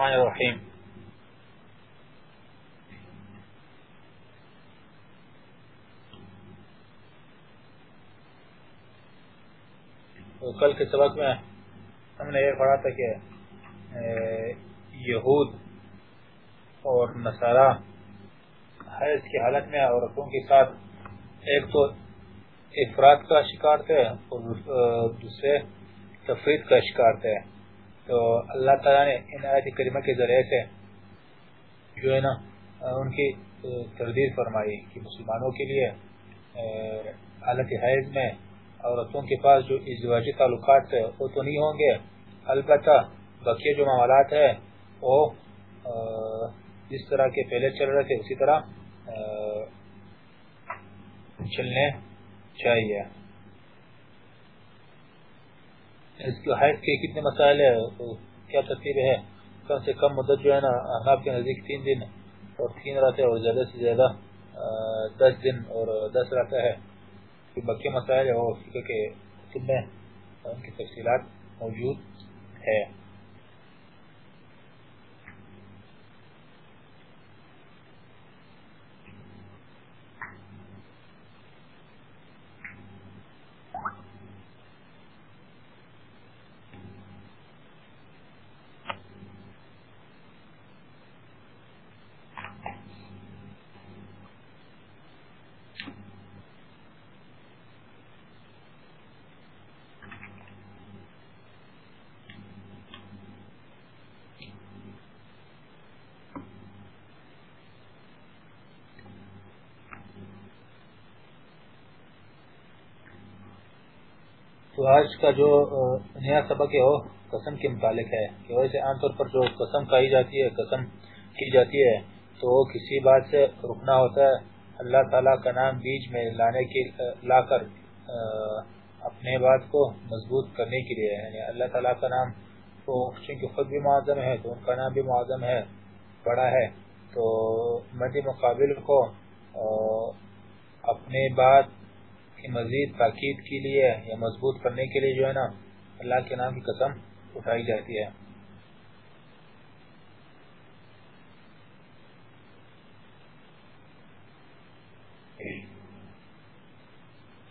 بسم الرحمن کل کے سبق میں ہم نے یہ پڑھا تھا کہ یہود اور نصارہ حیض کی حالت میں عورتوں کے ساتھ ایک تو افراد کا شکار تھے اور دوسرے تفرید کا شکار تھے۔ تو اللہ تعالیٰ نے ان آیت کریمہ کے ذریعے سے جو ہے نا ان کی تردید فرمائی کہ مسلمانوں کے لیے حالت حیض میں عورتوں کے پاس جو ازدواجی تعلقات ہے وہ تو نہیں ہوں گے۔ البتہ بقیہ جو معاملات ہے وہ جس طرح کے پہلے چل رہے تھے، اسی طرح چلنے چاہیے۔ اس کی حیث کے کتنے مسائل ہے کیا ترتیب ہے کم سے کم مدت جو ہے نا احناب کے نزدیک تین دن اور تین راتیں اور زیادہ سے زیادہ دس دن اور دس راتیں ہے بقی مسائل ہے وہ فکر کے کتب میں ان کی تفصیلات موجود ہے آج کا جو نیا سبق ہے، وہ قسم کے متعلق ہے کہ ویسے عام طور پر جو قسم کہی جاتی ہے، قسم کی جاتی ہے، تو وہ کسی بات سے رکنا ہوتا ہے۔ اللہ تعالیٰ کا نام بیچ میں لانے کی لا کر اپنے بات کو مضبوط کرنے کے لیے یعنی اللہ تعالیٰ کا نام تو چونکہ خود بھی معظم ہے، تو ان کا نام بھی معظم ہے، بڑا ہے۔ تو مدی مقابل کو اپنے بات کی مزید تاکید کے لیے یا مضبوط کرنے کے لیے جو ہے نا اللہ کے نام کی قسم اٹھائی جاتی ہے۔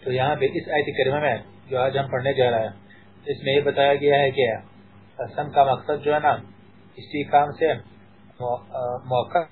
تو یہاں پہ اس آیت کریمہ میں جو آج ہم پڑھنے جا رہا ہے اس میں یہ بتایا گیا ہے کہ قسم کا مقصد جو ہے نا، اسی کام سے موقع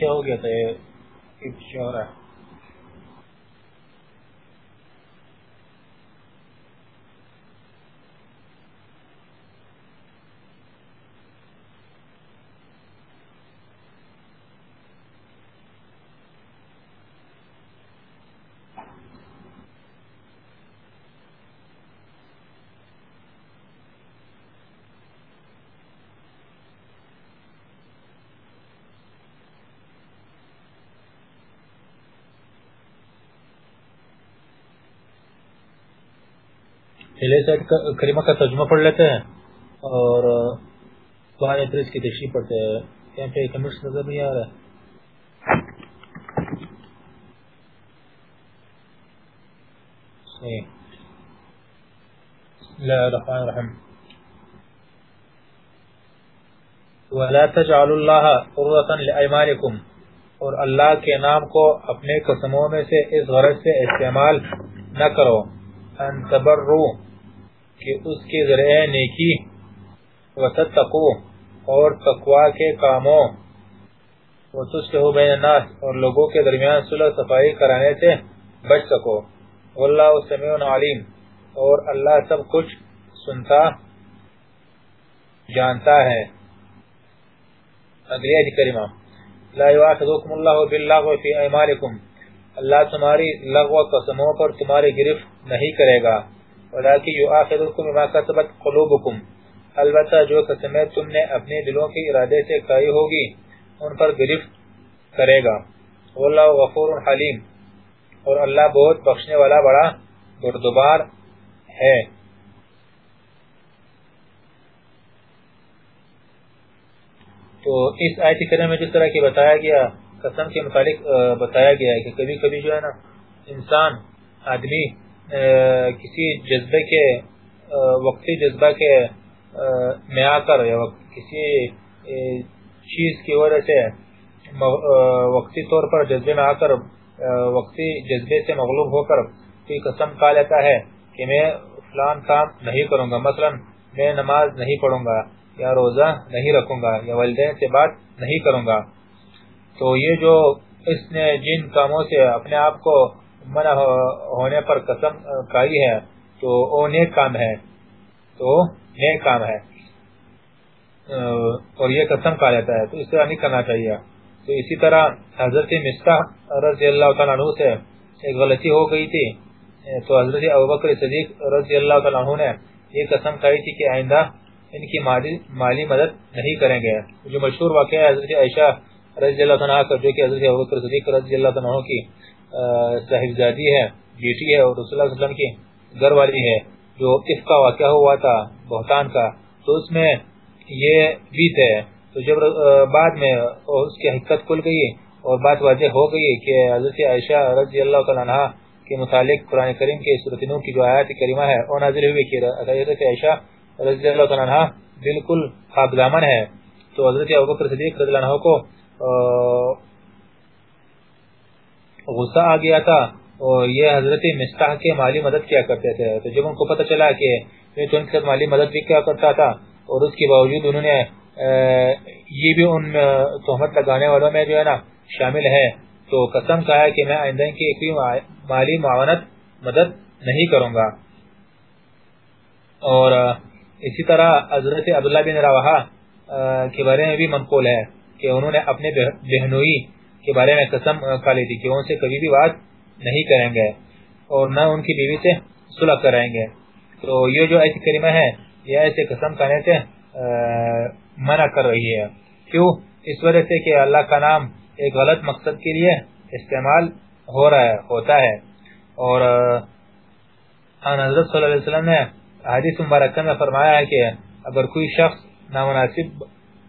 پتہ کیا ہو گیا تھا یہ ہو رہا ہے۔ پہلے سے کریمہ کا ترجمہ پڑھ لیتے ہیں اور بعد پھر کی تشریح پڑھتے ہیں۔ یہاں پہ کمنٹس نظر نہیں آ رہا ہے۔ بسم اللہ الرحمن الرحیم۔ وَلَا تَجْعَلُوا اللَّهَ قُرَّةً لِأَيْمَانِكُمْ۔ اور اللہ کے نام کو اپنے قسموں میں سے اس غرض سے استعمال نہ کرو۔ ان تبرو کہ اس کے ذریعے نیکی وتتقو اور تقوی کے کاموں۔ وتصلحوا بین الناس اور لوگوں کے درمیان صلح صفائی کرانے سے بچ سکو۔ واللہ سمیع علیم اور اللہ سب کچھ سنتا، جانتا ہے۔ اگلی آیت کریمہ۔ لا یواخذکم اللہ باللغو فی ایمانکم۔ اللہ تمہاری لغو قسموں پر تمہاری گرفت نہیں کرے گا۔ ولیکن یواخذکم بما کسبت قلوبکم، البتہ جو قسمیں تم نے اپنے دلوں کے ارادے سے کائی ہوگی، ان پر گرفت کرے گا۔ واللہ غفور حلیم۔ اور اللہ بہت بخشنے والا بڑا بردبار ہے۔ تو اس آیت کرنے میں جس طرح کی بتایا گیا، قسم کے متعلق بتایا گیا ہے کہ کبھی کبھی جو ہے نا، انسان، آدمی کسی جذبے کے وقتی جذبہ کے میں آ کر یا کسی چیز کی وجہ سے وقتی طور پر جذبے میں آ کر وقتی جذبے سے مغلوب ہو کر کوئی قسم کھا لیتا ہے کہ میں فلان کام نہیں کروں گا، مثلا میں نماز نہیں پڑھوں گا یا روزہ نہیں رکھوں گا یا والدین سے بات نہیں کروں گا، تو یہ جو اس نے جن کاموں سے اپنے آپ کو منع ہونے پر قسم کاری ہے، تو وہ نیک کام ہے۔ تو نیک کام ہے۔ اور یہ قسم کہا جاتا ہے، تو اس طرح نہیں کرنا چاہیے۔ تو اسی طرح حضرت مستح رضی اللہ تعالیٰ عنہ سے ایک غلطی ہو گئی تھی۔ تو حضرت ابوبکر صدیق رضی اللہ تعالیٰ عنہ نے یہ قسم کہی تھی کہ آئندہ ان کی مالی مدد نہیں کریں گے۔ جو مشہور واقعہ ہے حضرت عائشہ رضی اللہ عنہ کا، جو کہ حضرت ابوبکر صدیق رضی اللہ عنہ کی صاحبزادی ہے، بیٹی ہے اور رسول اللہ صلی اللہ علیہ وسلم کی گھر والی ہے، جو اس کا واقعہ ہوا تھا، بہتان کا، تو اس میں یہ بھی تھے۔ تو جب بعد میں اس کی حقیقت کھل گئی اور بات واضح ہو گئی کہ حضرت عائشہ رضی اللہ تعالی عنہ کے متعلق قرآن کریم کے سورۃ نور کی جو آیات کریمہ ہے، وہ نازل ہوئی کہ حضرت عائشہ رضی اللہ عنہ بالکل خواب دامن ہے۔ تو حضرت ابوبکر صدیق رضی اللہ عنہ کو غصہ آ گیا تھا اور یہ حضرت مستح کے مالی مدد کیا کرتے تھے۔ تو جب ان کو پتہ چلا کہ میں تو ان کے مالی مدد بھی کیا کرتا تھا اور اس کے باوجود انہوں نے یہ بھی ان تہمت لگانے والوں میں جو ہے نا شامل ہے۔ تو قسم کہا ہے کہ میں آئندہ کی کوئی مالی معاونت مدد نہیں کروں گا۔ اور اسی طرح حضرت عبداللہ بن رواحہ کے بارے میں بھی منقول ہے کہ انہوں نے اپنے بہنوئی کے بارے میں قسم کھا لی تھی کہ ان سے کبھی بھی بات نہیں کریں گے اور نہ ان کی بیوی سے صلح کریں گے۔ تو یہ جو ایسی کریمہ ہے، یہ ایسے قسم کھانے سے منع کر رہی ہے۔ کیوں؟ اس وجہ سے کہ اللہ کا نام ایک غلط مقصد کے لیے استعمال ہو رہا ہے، ہوتا ہے۔ اور حضرت صلی اللہ علیہ وسلم نے حدیث مبارکہ میں فرمایا ہے کہ اگر کوئی شخص نامناسب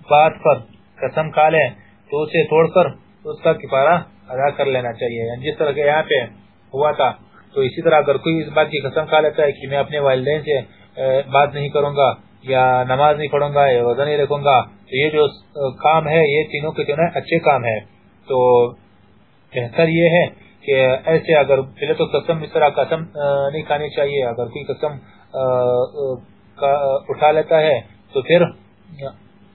بات پر قسم کھا لے تو اسے توڑ کر اس کا کفارہ ادا کر لینا چاہیے۔ یعنی جس طرح کے یہاں پہ ہوا تھا، تو اسی طرح اگر کوئی اس بات کی قسم کھا لیتا ہے کہ میں اپنے والدین سے بات نہیں کروں گا یا نماز نہیں پڑھوں گا یا روزہ نہیں رکھوں گا، تو یہ جو کام ہے، یہ تینوں کے تینوں اچھے کام ہے تو بہتر یہ ہے کہ ایسے اگر پہلے تو قسم اس طرح قسم نہیں کھانی چاہیے۔ اگر کوئی قسم اٹھا لیتا ہے، تو پھر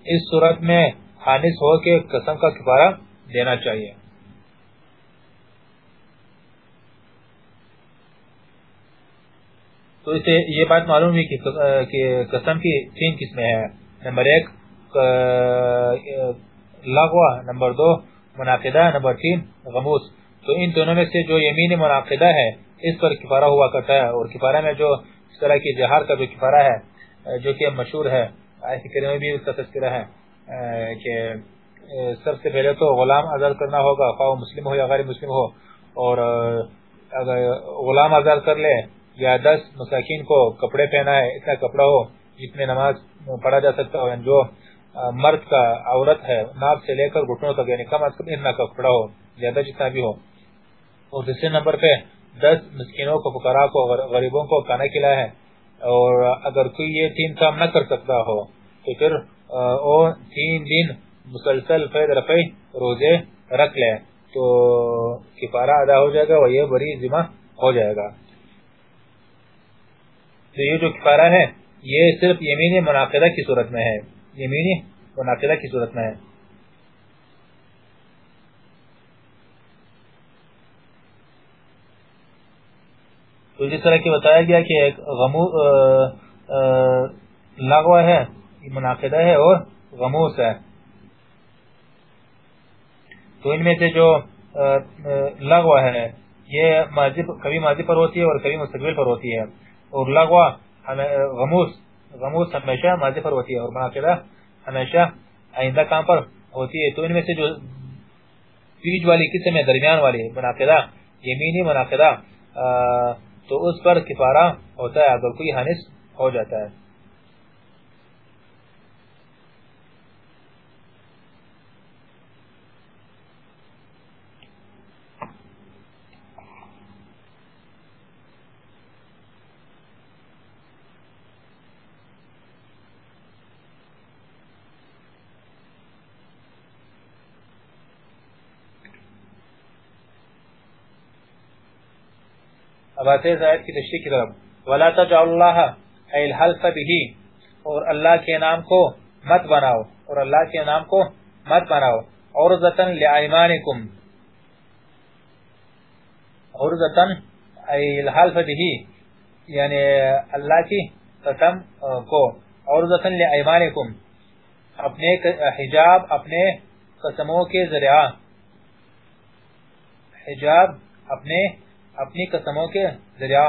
اس صورت میں خانص ہو کے قسم کا کفارہ دینا چاہیے۔ تو اسے یہ بات معلوم ہوئی کہ قسم کی تین قسمیں ہیں۔ نمبر ایک لغوہ۔ نمبر دو مناقدہ نمبر تین، غموس۔ تو ان دونوں میں سے جو یمین مناقدہ ہے، اس پر کفارہ ہوا کرتا ہے۔ اور کفارہ میں جو اس طرح کی جہار کا جو کفارہ ہے جو کہ مشہور ہے، آیت کریمہ بھی اس کا تذکرہ ہے کہ سب سے پہلے تو غلام آزاد کرنا ہوگا، خواہ مسلم ہو یا غیر مسلم ہو، اور اگر غلام آزاد کر لے یا دس مساکین کو کپڑے پہنا ہے اتنا کپڑا ہو جس میں نماز پڑھا جا سکتا ہو یعنی جو مرد کا عورت ہے ناپ سے لے کر گھٹنوں تک یعنی کم از کم اتنا کپڑا ہو، زیادہ جتنا بھی ہو۔ اور دوسرے نمبر پہ، دس مسکینوں کو فقراء کو غریبوں کو کھانا کھلایا ہے، اور اگر کوئی یہ تین کام نہ کر سکتا ہو، تو پھر وہ تین دن مسلسل فید رفع روزے رکھ لے تو کفارہ ادا ہو جائے گا وہ یہ بری ذمہ ہو جائے گا۔ تو یہ جو کفارہ ہے، یہ صرف یمین مناقضہ کی صورت میں ہے۔ یمینی مناقضہ کی صورت میں ہے۔ تو جس طرح کی بتایا گیا کہ ایک لغو ہے مناقضہ ہے اور غموس ہے۔ تو ان میں سے جو لغو ہے، یہ کبھی ماضی پر ہوتی ہے اور کبھی مستقبل پر ہوتی ہے۔ اور لغو غموس غموس ہمیشہ ماضی پر ہوتی ہے اور مناقضہ ہمیشہ آئندہ کام پر ہوتی ہے۔ تو ان میں سے جو بیج والی قسم ہے، درمیان والی مناقضہ یمینی مناقضہ تو اس پر کفارہ ہوتا ہے۔ اگر کوئی حانس ہو جاتا ہے۔ اب آتے زائد کی تشریح کی طرف۔ وَلَا تَجْعَلُ اللَّهَ الْحَلْفَ بِهِ اور اللہ کے نام کو مت بناؤ۔ اور اللہ کے نام کو مت بناؤ۔ عرضتاً لِعَيْمَانِكُمْ عرضتاً الْحَلْفَ بِهِ یعنی اللہ کی قسم کو۔ عرضتاً لِعَيْمَانِكُمْ اپنے حجاب، اپنے قسموں کے ذریعہ۔ حجاب، اپنے اپنی قسموں کے ذریعہ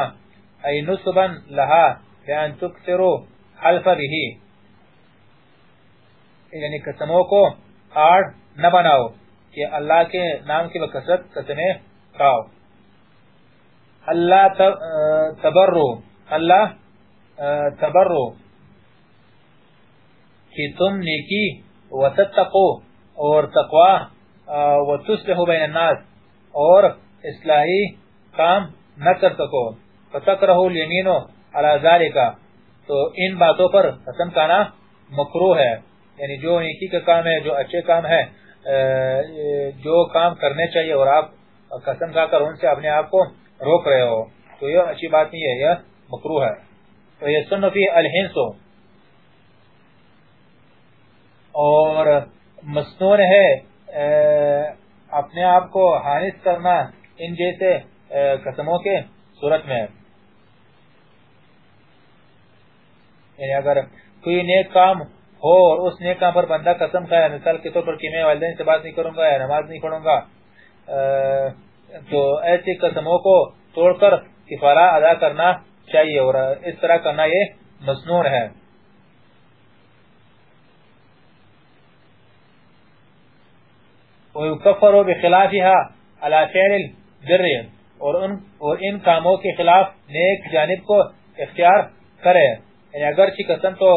ای نصبا لہا بیان تکثرو حلف بھی یعنی قسموں کو آڑ نہ بناؤ، کہ اللہ کے نام کی بکثرت قسمیں کھاؤ۔ اللہ تبرو اللہ تبرو۔ کہ تم نیکی وتتقو اور تقوی وتصلحو بین الناس اور اصلاحی کام نہ کر سکو۔ فتکرہو الیمینو علی ذالکا تو ان باتوں پر قسم کانا مکروہ ہے۔ یعنی جو نیکی کا کام ہے، جو اچھے کام ہے جو کام کرنے چاہیے اور آپ قسم کھا کر ان سے اپنے آپ کو روک رہے ہو۔ تو یہ اچھی بات نہیں ہے، یہ مکروہ ہے۔ تو یہ سن فی الہنسو اور مسنون ہے اپنے آپ کو حانس کرنا، ان جیسے قسموں کے صورت میں یعنی اگر کوئی نیک کام ہو اور اس نیک کام پر بندہ قسم کھایا یعنی مثال کے طور پر کہ میں والدین سے بات نہیں کروں گا یا نماز نہیں پڑھوں گا تو ایسی قسموں کو توڑ کر کفارہ ادا کرنا چاہیے اور اس طرح کرنا یہ مسنون ہے۔ وَيُكَفَّرُ بِخِلَافِهَا عَلَى فِعْلِ الْبِرِّ۔ اور ان اور ان کاموں کے خلاف نیک جانب کو اختیار کرے۔ یعنی اگرچہ قسم تو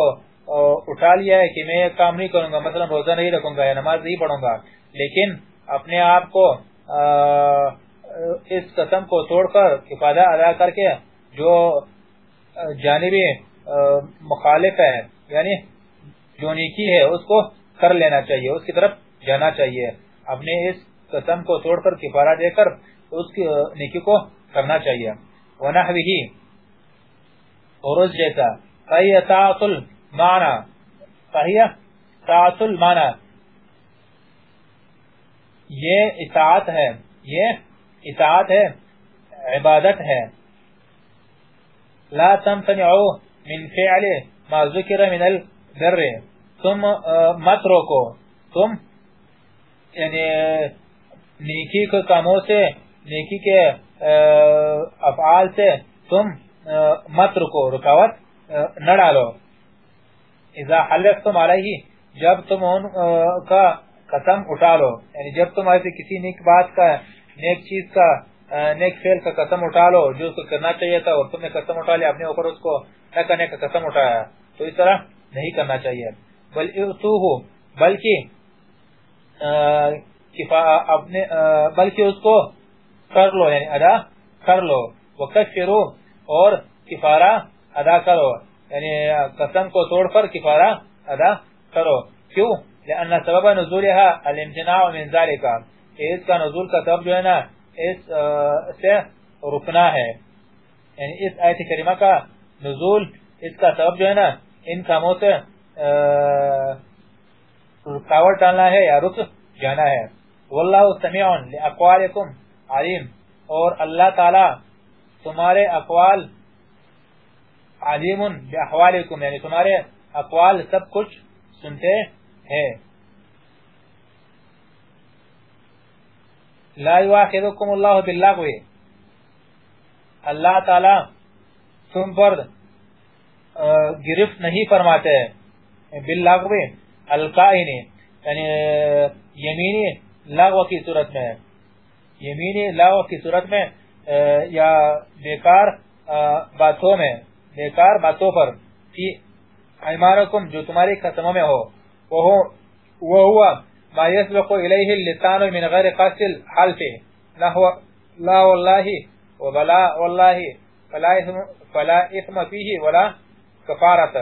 اٹھا لیا ہے کہ میں یہ کام نہیں کروں گا، مثلا روزہ نہیں رکھوں گا یا نماز نہیں پڑھوں گا، لیکن اپنے آپ کو اس قسم کو توڑ کر افادہ ادا کر کے جو جانبی مخالف ہے یعنی جو نیکی ہے، اس کو کر لینا چاہیے، اس کی طرف جانا چاہیے۔ اپنے اس قسم کو توڑ کر کفارہ دے کر اس کی نیکی کو کرنا چاہیے۔ وَنَحْوِهِ اور اس جیسا فَهِيَ تَعْطُ الْمَعْنَى فَهِيَ تَعْطُ الْمَعْنَى یہ اطاعت ہے، یہ اطاعت ہے، عبادت ہے۔ لا تمتنعو من فعل ما ذکر من البر۔ تم مت روکو۔ تم یعنی نیکی کے کاموں سے نیکی کے افعال سے تم مت رکو رکاوٹ نہ ڈالو۔ اذا حلفتم علیہ، جب تم ان کا قسم اٹھا لو یعنی جب تم ایسے کسی نیک بات کا، نیک چیز کا نیک فیل کا قسم اٹھا لو، جو اس کو کرنا چاہیے تھا، اور تم نے قسم اٹھا لیا اپنے اوپر اس کو نہ کرنے کا قسم اٹھایا، تو اس طرح نہیں کرنا چاہیے۔ بلکہ اپنے بلکہ اس کو کر لو یعنی ادا کر لو وہ اور کفارہ ادا کرو. یعنی قسم کو توڑ کر کفارہ ادا کرو. کیوں؟ لأن سبب نزولها الامتناع من ذلك اس کا نزول کا سبب جو ہے نا، اس سے رکنا ہے. یعنی اس آیت کریمہ کا نزول، اس کا سبب جو ہے نا، ان کاموں سے رکاوٹ ڈالنا ہے یا رک جانا ہے. واللہ سمیع لاقوالکم علیم اور اللہ تعالی تمہارے اقوال علیم باحوالکم یعنی تمہارے اقوال سب کچھ سنتے ہیں۔ لا یواخذکم اللہ باللغو۔ اللہ تعالی تم پر گرفت نہیں فرماتے ہیں باللغو القائنی یعنی یمینی لغو کی صورت میں۔ یمینی لغو کی صورت میں یا بیکار باتوں میں بیکار باتوں پر فی ایمانکم جو تمہاری قسموں میں ہو وہ ہوا ما يسبق إليه اللسان من غیر غير قتل حلفه لا والله وبلا والله فلا إثم, فلا إثم فيه ولا کفارت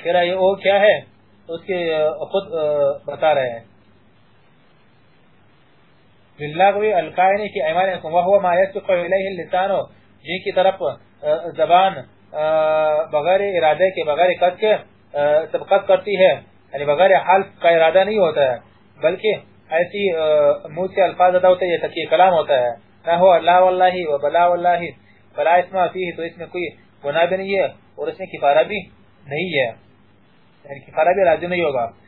پھر یہ او کیا ہے؟ اس کے خود بتا رہے ہیں۔ باللغوی القائنی کی ایمانکم وہو ما يسبق إليه اللسان جن کی طرف زبان بغیر ارادے کے، بغیر قد کے سبقت کرتی ہے۔ یعنی بغیر حلف کا ارادہ نہیں ہوتا ہے، بلکہ ایسی منہ سے الفاظ ادا ہوتے ہیں، یہ تقیہ کلام ہوتا ہے۔ نہ ہو اللہ واللہ و بلا واللہ فلا اسمہ فیہ، تو اس میں کوئی گناہ بھی نہیں ہے اور اس میں کفارہ بھی نہیں ہے۔ یعنی کفارہ بھی راضی نہیں ہوگا۔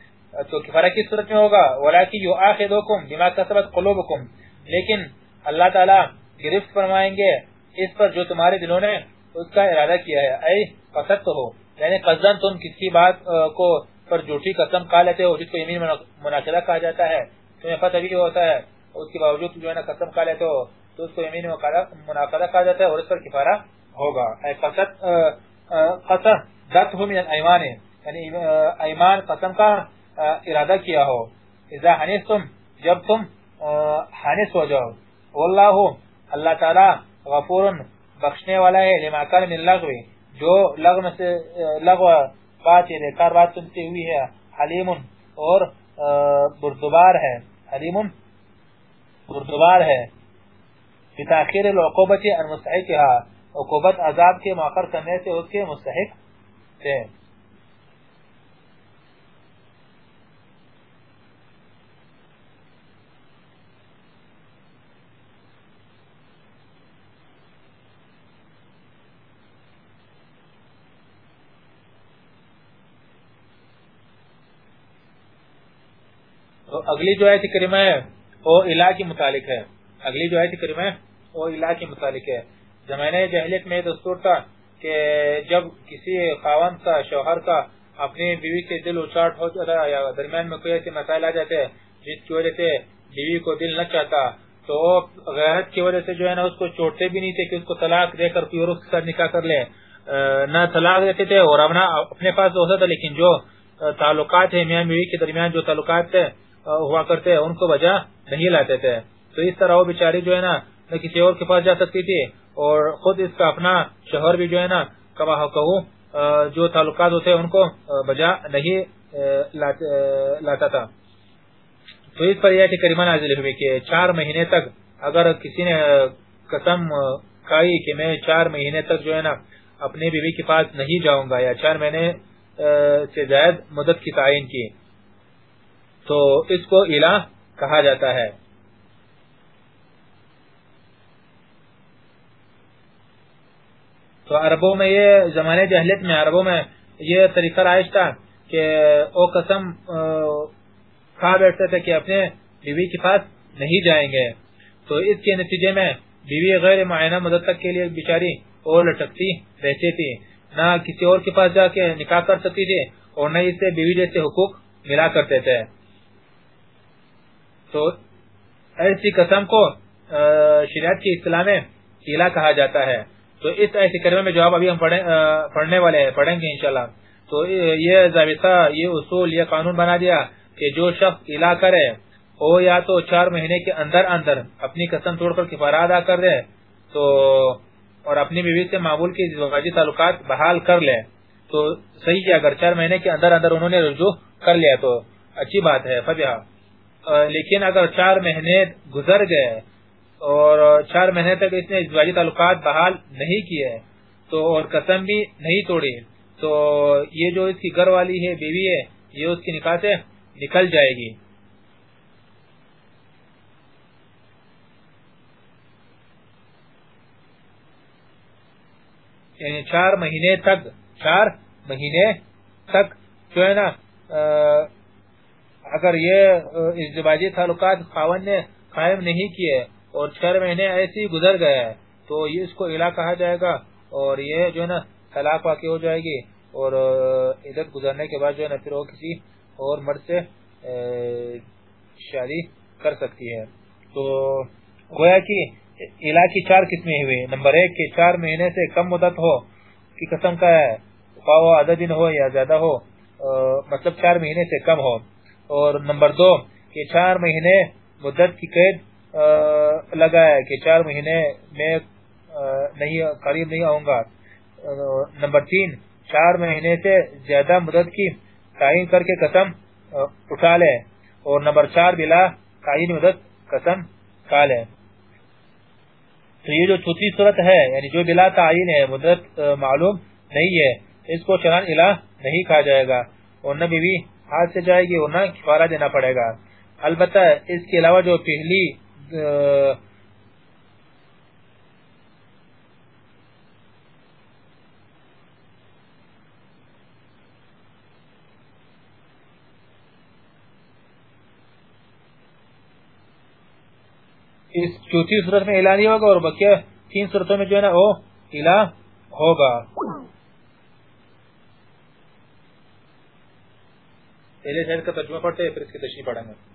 تو کفارہ کس صورت میں ہوگا؟ ولیکی یو آخدوکم بما کسبت قلوبکم لیکن اللہ تعالی گرفت فرمائیں گے اس پر جو تمہارے دلوں نے اس کا ارادہ کیا ہے۔ اے قصد ہو یعنی قصدن تم کسی بات کو پر جھوٹی قسم کھا لیتے ہو، جس کو یمین مناقضہ کہا جاتا ہے۔ تمہیں پتہ بھی ہوتا ہے، اس کے باوجود جو ہے نا قسم کھا لیتے ہو، تو اس کو یمین مناقضہ کہا جاتا ہے اور اس پر کفارہ ہوگا۔ اے قصد قصد دت من الایمان یعنی ایمان قسم کا ارادہ کیا ہو۔ اذا حنیستم جب تم حانس ہو جاؤ۔ واللہ، اللہ تعالی غفور بخشنے والا ہے، لما کان من لغو۔ جو لغو سے لغو بات یہ بیکار بات سنتی ہوئی ہے، حلیم اور بردبار ہے۔ حلیم بردبار ہے۔ بتاخیر العقوبت المستحق عقوبت عذاب کے مؤخر کرنے سے اس کے مستحق تھے۔ اگلی جو آیت کریمہ ہے وہ الہ کی متعلق ہے۔ اگلی جو آیت کریمہ ہے وہ الہ کی متعلق ہے۔ زمانے جہلیت میں دستور تھا کہ جب کسی خاون کا، شوہر کا اپنی بیوی سے دل اچاٹ ہو جاتا یا درمیان میں کوئی ایسے مسائل آ جاتے ہیں جس کی وجہ سے بیوی کو دل نہ چاہتا، تو غیرت کی وجہ سے جو ہے نا، اس کو چھوڑتے بھی نہیں تھے کہ اس کو طلاق دے کر کوئی اور اس کے ساتھ نکاح کر لے۔ نہ طلاق دیتے تھے اور اپنا اپنے پاس ہوتا تھا لیکن جو تعلقات ہیں میاں بیوی کے درمیان جو تعلقات تھے ہوا کرتے ہیں، ان کو وجہ نہیں لاتے تھے۔ تو اس طرح وہ بیچاری جو ہے نا، نہ کسی اور کے پاس جا سکتی تھی اور خود اس کا اپنا شوہر بھی جو ہے نا کہوں جو تعلقات ہوتے ان کو بجا نہیں لاتا تھا۔ تو اس پر یہ کریمہ نازل ہوئی کہ چار مہینے تک اگر کسی نے قسم کھائی کہ میں چار مہینے تک جو ہے نا، اپنی بیوی کے پاس نہیں جاؤں گا یا چار مہینے سے زائد مدد کی تعین کی تو اس کو الہ کہا جاتا ہے۔ تو عربوں میں یہ زمانے جہلیت میں، عربوں میں یہ طریقہ رائج تھا کہ او قسم کہا بیٹھتے تھے کہ اپنے بیوی کے پاس نہیں جائیں گے۔ تو اس کے نتیجے میں بیوی غیر معینہ مدد تک کے لیے بیچاری اور لٹکتی رہتی تھی۔ نہ کسی اور کے پاس جا کے نکاح کر سکتی تھی اور نہ اس سے بیوی جیسے حقوق ملا کرتے تھے۔ تو ایسی قسم کو شریعت کی اصطلاح میں ایلا کہا جاتا ہے۔ تو اس ایسی کریمہ میں جواب ابھی ہم پڑھنے والے ہیں، پڑھیں گے انشاءاللہ۔ تو یہ ضابطہ یہ اصول، یہ قانون بنا دیا کہ جو شخص ایلا کرے او یا تو چار مہینے کے اندر اندر اپنی قسم توڑ کر کفارہ ادا کر دے، تو اور اپنی بیوی سے معمول کی زواجی تعلقات بحال کر لے۔ تو صحیح ہے، اگر چار مہینے کے اندر اندر انہوں نے رجوع کر لیا تو اچھی بات ہے فتح لیکن اگر چار مہینے گزر گئے اور چار مہینے تک اس نے زواجی تعلقات بحال نہیں کیے، تو اور قسم بھی نہیں توڑی۔ تو یہ جو اس کی گھر والی ہے، بیوی ہے، یہ اس کی نکاح سے نکل جائے گی۔ یعنی چار مہینے تک، چار مہینے تک جو ہے نا اگر یہ ازدواجی تعلقات خاون نے قائم نہیں کیے اور چار مہینے ایسی گزر گئے تو یہ اس کو الہ کہا جائے گا اور یہ جو ہے نا طلاق واقع ہو جائے گی اور عدت گزرنے کے بعد جو ہے نا پھر وہ کسی اور مرد سے شادی کر سکتی ہے۔ تو گویا کہ الہ کی چار قسمیں ہوئے نمبر ایک کے چار مہینے سے کم مدت ہو کی قسم کا ہے آدھا دن ہو یا زیادہ ہو مطلب چار مہینے سے کم ہو۔ اور نمبر دو، کہ چار مہینے مدت کی قید لگا ہے کہ چار مہینے میں نہیں، قریب نہیں آؤں گا۔ نمبر تین، چار مہینے سے زیادہ مدت کی تعین کر کے قسم اٹھا لے۔ اور نمبر چار، بلا تعین مدت قسم کھا لے۔ تو یہ جو چوتھی صورت ہے یعنی جو بلا تعین ہے، مدت معلوم نہیں ہے، اس کو چنان الہ نہیں کھا جائے گا۔ اور نہ بیوی ہاتھ سے جائے گی اور نہ کفارہ دینا پڑے گا۔ البتہ اس کے علاوہ جو پہلی، اس چوتھی صورت میں اعلان ہوگا اور بقیہ تین صورتوں میں جو ہے نا، وہ الہ ہوگا۔ پہلے شہر کا ترجمہ پڑھتے ہیں پھر اس کی تشریح پڑھیں گے۔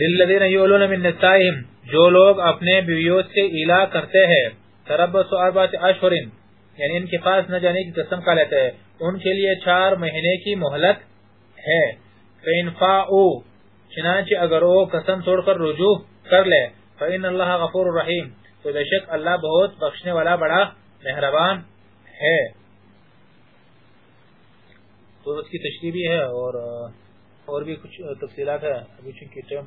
للذین یولون من نسائهم، جو لوگ اپنے بیویوں سے الہ کرتے ہیں، تربص اربعۃ اشہر یعنی ان کے پاس نہ جانے کی قسم کا لیتے ہیں۔ ان کے لیے چار مہینے کی مہلت ہے۔ فین فاؤ چنانچہ اگر وہ قسم توڑ کر رجوع کر لے فین اللہ غفور الرحیم تو بے شک اللہ بہت بخشنے والا بڑا مہربان ہے۔ تو اس کی تشریح بھی ہے اور اور بھی کچھ تفصیلات ہیں۔ ابھی چونکہ ٹائم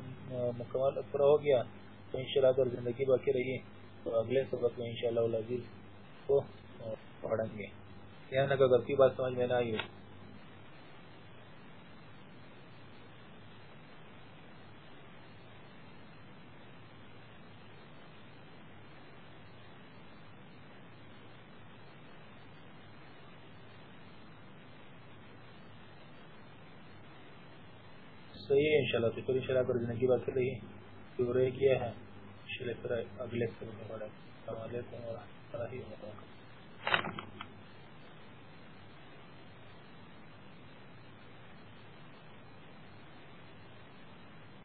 مکمل پورا ہو گیا، تو انشاءاللہ اگر زندگی باقی رہی۔ تو اگلے سبق میں انشاءاللہ العزیز کو پڑھیں گے۔ یہاں اگر غلطی بات سمجھ میں نہ آئی ہو ہے انشاءاللہ تو پھر انشاءاللہ پر زندگی بات کر رہی جو رہ کیا ہے؟ انشاءاللہ پھر اگلے سبق میں پڑھیں السلام علیکم ورحمۃ اللہ وبرکاتہ۔